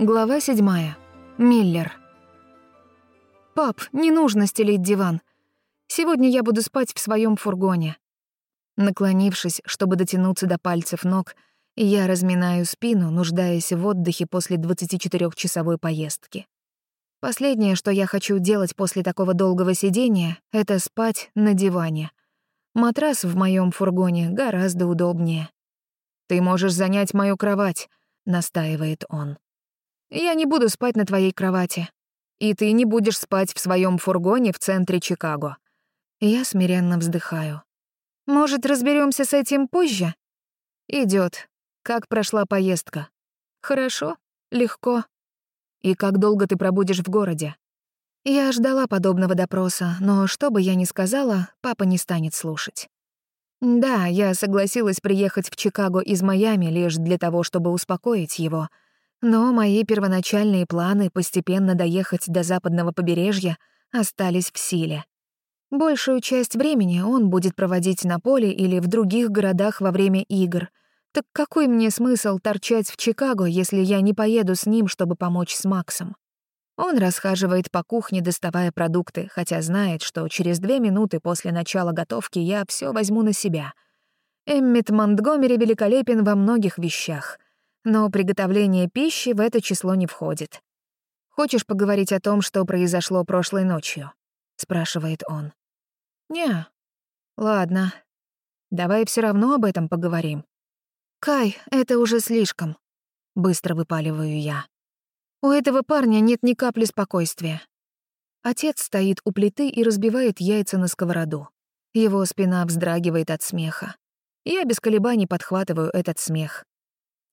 Глава 7. Миллер. «Пап, не нужно стелить диван. Сегодня я буду спать в своем фургоне». Наклонившись, чтобы дотянуться до пальцев ног, я разминаю спину, нуждаясь в отдыхе после 24-часовой поездки. Последнее, что я хочу делать после такого долгого сидения, это спать на диване. Матрас в моем фургоне гораздо удобнее. «Ты можешь занять мою кровать», — настаивает он я не буду спать на твоей кровати. И ты не будешь спать в своем фургоне в центре Чикаго. Я смиренно вздыхаю. Может, разберемся с этим позже? Идет. Как прошла поездка? Хорошо? Легко? И как долго ты пробудешь в городе? Я ждала подобного допроса, но что бы я ни сказала, папа не станет слушать. Да, я согласилась приехать в Чикаго из Майами лишь для того, чтобы успокоить его — но мои первоначальные планы постепенно доехать до западного побережья остались в силе. Большую часть времени он будет проводить на поле или в других городах во время игр. Так какой мне смысл торчать в Чикаго, если я не поеду с ним, чтобы помочь с Максом? Он расхаживает по кухне, доставая продукты, хотя знает, что через две минуты после начала готовки я все возьму на себя. Эммит Монтгомери великолепен во многих вещах — но приготовление пищи в это число не входит. «Хочешь поговорить о том, что произошло прошлой ночью?» — спрашивает он. «Не, ладно. Давай все равно об этом поговорим». «Кай, это уже слишком», — быстро выпаливаю я. «У этого парня нет ни капли спокойствия». Отец стоит у плиты и разбивает яйца на сковороду. Его спина вздрагивает от смеха. Я без колебаний подхватываю этот смех.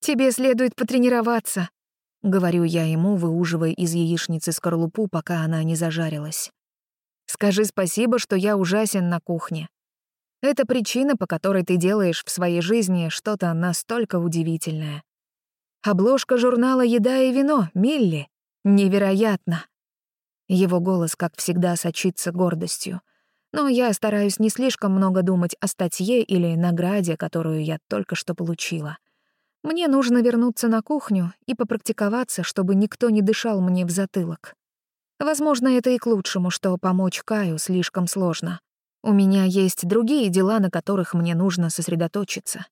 «Тебе следует потренироваться», — говорю я ему, выуживая из яичницы скорлупу, пока она не зажарилась. «Скажи спасибо, что я ужасен на кухне. Это причина, по которой ты делаешь в своей жизни что-то настолько удивительное. Обложка журнала «Еда и вино» Милли. Невероятно!» Его голос, как всегда, сочится гордостью. Но я стараюсь не слишком много думать о статье или награде, которую я только что получила — мне нужно вернуться на кухню и попрактиковаться, чтобы никто не дышал мне в затылок. Возможно, это и к лучшему, что помочь Каю слишком сложно. У меня есть другие дела, на которых мне нужно сосредоточиться.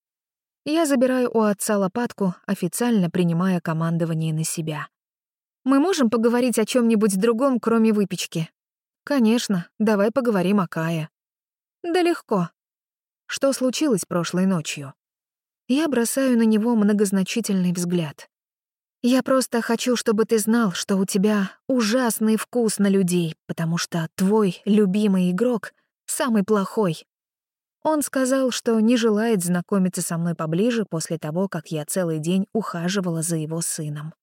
Я забираю у отца лопатку, официально принимая командование на себя. «Мы можем поговорить о чем нибудь другом, кроме выпечки?» «Конечно, давай поговорим о Кае». «Да легко». «Что случилось прошлой ночью?» Я бросаю на него многозначительный взгляд. «Я просто хочу, чтобы ты знал, что у тебя ужасный вкус на людей, потому что твой любимый игрок — самый плохой». Он сказал, что не желает знакомиться со мной поближе после того, как я целый день ухаживала за его сыном.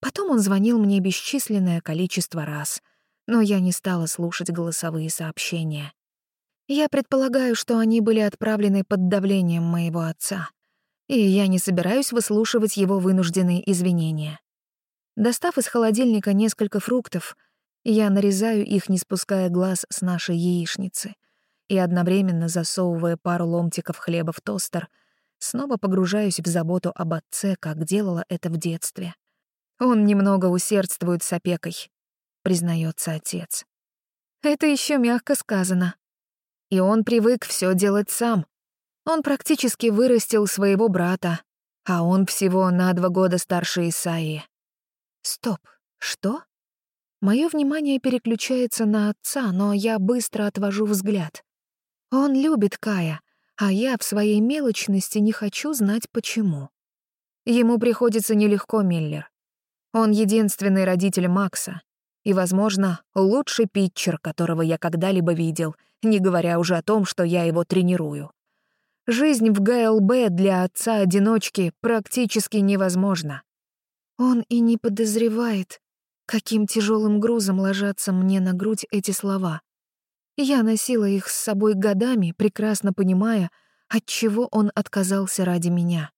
Потом он звонил мне бесчисленное количество раз, но я не стала слушать голосовые сообщения. Я предполагаю, что они были отправлены под давлением моего отца — и я не собираюсь выслушивать его вынужденные извинения. Достав из холодильника несколько фруктов, я нарезаю их, не спуская глаз с нашей яичницы, и одновременно засовывая пару ломтиков хлеба в тостер, снова погружаюсь в заботу об отце, как делала это в детстве. Он немного усердствует с опекой, признается отец. Это еще мягко сказано. И он привык все делать сам, он практически вырастил своего брата, а он всего на два года старше Исаии. Стоп, что? Мое внимание переключается на отца, но я быстро отвожу взгляд. Он любит Кая, а я в своей мелочности не хочу знать почему. Ему приходится нелегко, Миллер. Он единственный родитель Макса и, возможно, лучший питчер, которого я когда-либо видел, не говоря уже о том, что я его тренирую. Жизнь в ГЛБ для отца-одиночки практически невозможна. Он и не подозревает, каким тяжелым грузом ложатся мне на грудь эти слова. Я носила их с собой годами, прекрасно понимая, от чего он отказался ради меня.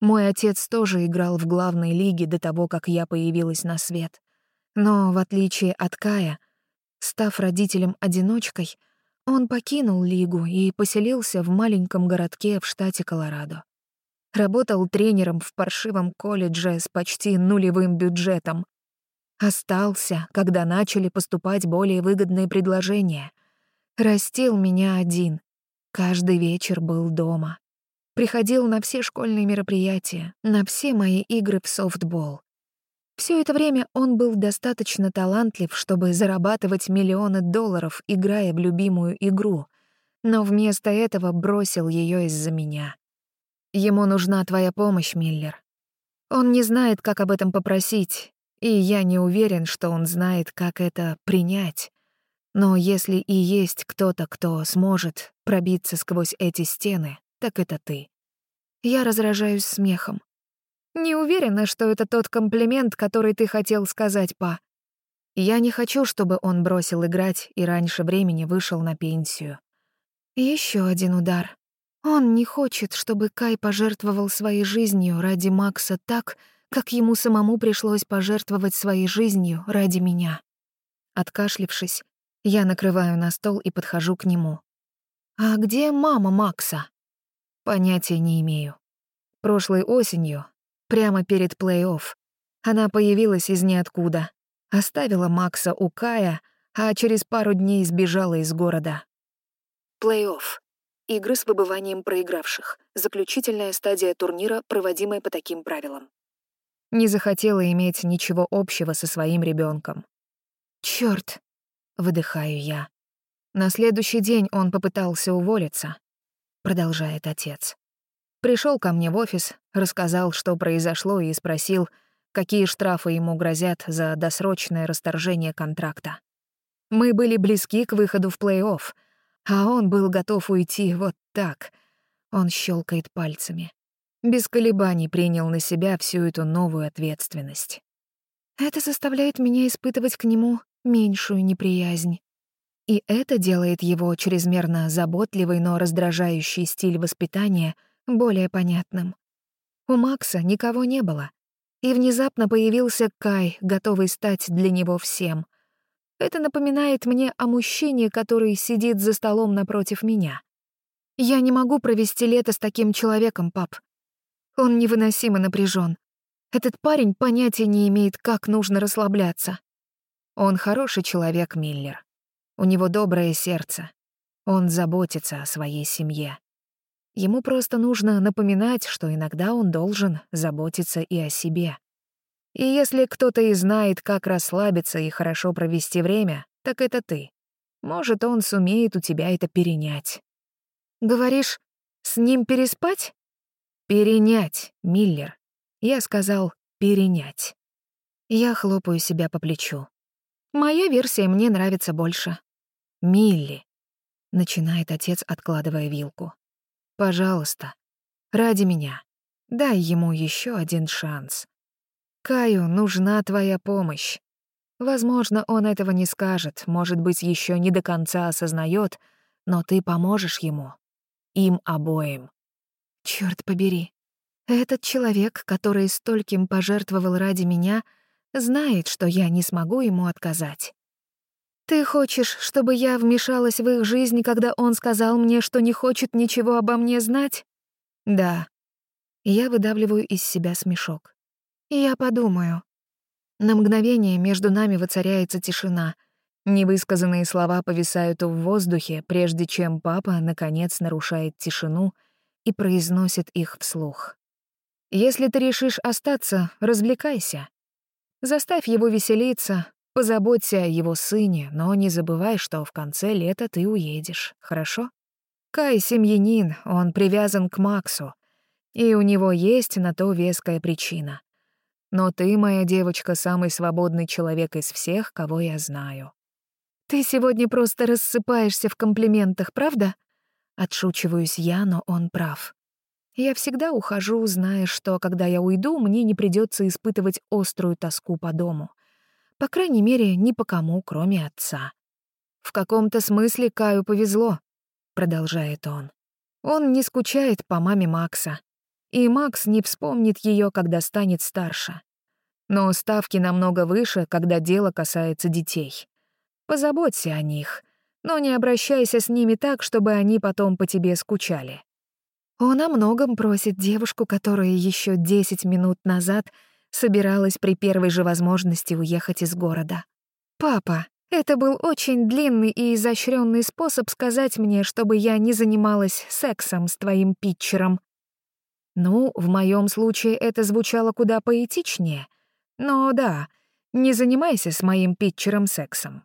Мой отец тоже играл в главной лиге до того, как я появилась на свет. Но, в отличие от Кая, став родителем-одиночкой — он покинул Лигу и поселился в маленьком городке в штате Колорадо. Работал тренером в паршивом колледже с почти нулевым бюджетом. Остался, когда начали поступать более выгодные предложения. Растил меня один. Каждый вечер был дома. Приходил на все школьные мероприятия, на все мои игры в софтбол. Все это время он был достаточно талантлив, чтобы зарабатывать миллионы долларов, играя в любимую игру, но вместо этого бросил ее из-за меня. Ему нужна твоя помощь, Миллер. Он не знает, как об этом попросить, и я не уверен, что он знает, как это принять. Но если и есть кто-то, кто сможет пробиться сквозь эти стены, так это ты. Я разражаюсь смехом. Не уверена, что это тот комплимент, который ты хотел сказать, па. Я не хочу, чтобы он бросил играть и раньше времени вышел на пенсию. Еще один удар. Он не хочет, чтобы Кай пожертвовал своей жизнью ради Макса так, как ему самому пришлось пожертвовать своей жизнью ради меня. Откашлившись, я накрываю на стол и подхожу к нему. «А где мама Макса?» Понятия не имею. Прошлой осенью прямо перед плей-офф. Она появилась из ниоткуда, оставила Макса у Кая, а через пару дней сбежала из города. Плей-офф. Игры с выбыванием проигравших. Заключительная стадия турнира, проводимая по таким правилам. Не захотела иметь ничего общего со своим ребенком. Черт, выдыхаю я. На следующий день он попытался уволиться, продолжает отец. Пришел ко мне в офис, рассказал, что произошло, и спросил, какие штрафы ему грозят за досрочное расторжение контракта. Мы были близки к выходу в плей-офф, а он был готов уйти вот так. Он щелкает пальцами. Без колебаний принял на себя всю эту новую ответственность. Это заставляет меня испытывать к нему меньшую неприязнь. И это делает его чрезмерно заботливый, но раздражающий стиль воспитания — более понятным. У Макса никого не было. И внезапно появился Кай, готовый стать для него всем. Это напоминает мне о мужчине, который сидит за столом напротив меня. Я не могу провести лето с таким человеком, пап. Он невыносимо напряжен. Этот парень понятия не имеет, как нужно расслабляться. Он хороший человек, Миллер. У него доброе сердце. Он заботится о своей семье. Ему просто нужно напоминать, что иногда он должен заботиться и о себе. И если кто-то и знает, как расслабиться и хорошо провести время, так это ты. Может, он сумеет у тебя это перенять. Говоришь, с ним переспать? Перенять, Миллер. Я сказал «перенять». Я хлопаю себя по плечу. Моя версия мне нравится больше. Милли. Начинает отец, откладывая вилку. Пожалуйста, ради меня, дай ему еще один шанс. Каю нужна твоя помощь. Возможно, он этого не скажет, может быть, еще не до конца осознает, но ты поможешь ему. Им обоим. Черт побери. Этот человек, который стольким пожертвовал ради меня, знает, что я не смогу ему отказать. Ты хочешь, чтобы я вмешалась в их жизнь, когда он сказал мне, что не хочет ничего обо мне знать? Да. Я выдавливаю из себя смешок. Я подумаю. На мгновение между нами воцаряется тишина. Невысказанные слова повисают в воздухе, прежде чем папа, наконец, нарушает тишину и произносит их вслух. «Если ты решишь остаться, развлекайся. Заставь его веселиться, Позаботься о его сыне, но не забывай, что в конце лета ты уедешь, хорошо? Кай семьянин, он привязан к Максу, и у него есть на то веская причина. Но ты, моя девочка, самый свободный человек из всех, кого я знаю. Ты сегодня просто рассыпаешься в комплиментах, правда? Отшучиваюсь я, но он прав. Я всегда ухожу, зная, что, когда я уйду, мне не придется испытывать острую тоску по дому — по крайней мере, ни по кому, кроме отца. «В каком-то смысле Каю повезло», — продолжает он. «Он не скучает по маме Макса, и Макс не вспомнит ее, когда станет старше. Но ставки намного выше, когда дело касается детей. Позаботься о них, но не обращайся с ними так, чтобы они потом по тебе скучали». Он о многом просит девушку, которая еще 10 минут назад — собиралась при первой же возможности уехать из города. «Папа, это был очень длинный и изощренный способ сказать мне, чтобы я не занималась сексом с твоим питчером». Ну, в моем случае это звучало куда поэтичнее. Но да, не занимайся с моим питчером сексом.